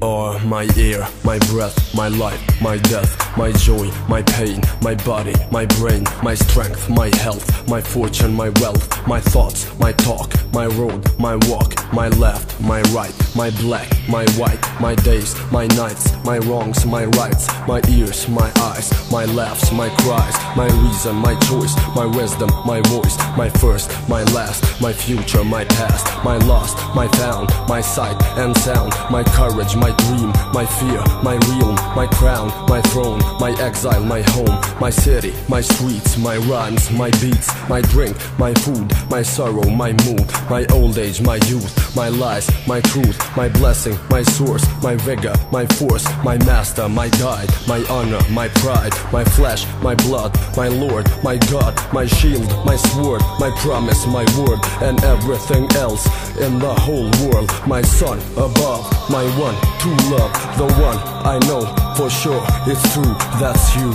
are my air, my breath, my life, my death, my joy, my pain, my body, my brain, my strength, my health, my fortune, my wealth, my thoughts, my talk, my road, my walk, my left, my right, my black, my white, my days, my nights, my wrongs, my rights, my ears, my eyes, my laughs, my cries, my reason, my choice, my wisdom, my voice, my first, my last, my future, my past, my lost, my found, my sight and sound, my courage, my dream, my fear, my realm, my crown, my throne, my exile, my home, my city, my streets, my rhymes, my beats, my drink, my food, my sorrow, my mood, my old age, my youth, my lies, my truth, my blessing, my source, my vigor, my force, my master, my guide, my honor, my pride, my flesh, my blood, my lord, my god, my shield, my sword, my promise, my word, and everything else in the whole world. My sun above, my one true love, the one I know for sure it's true. That's you.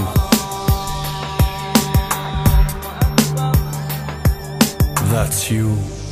That's you.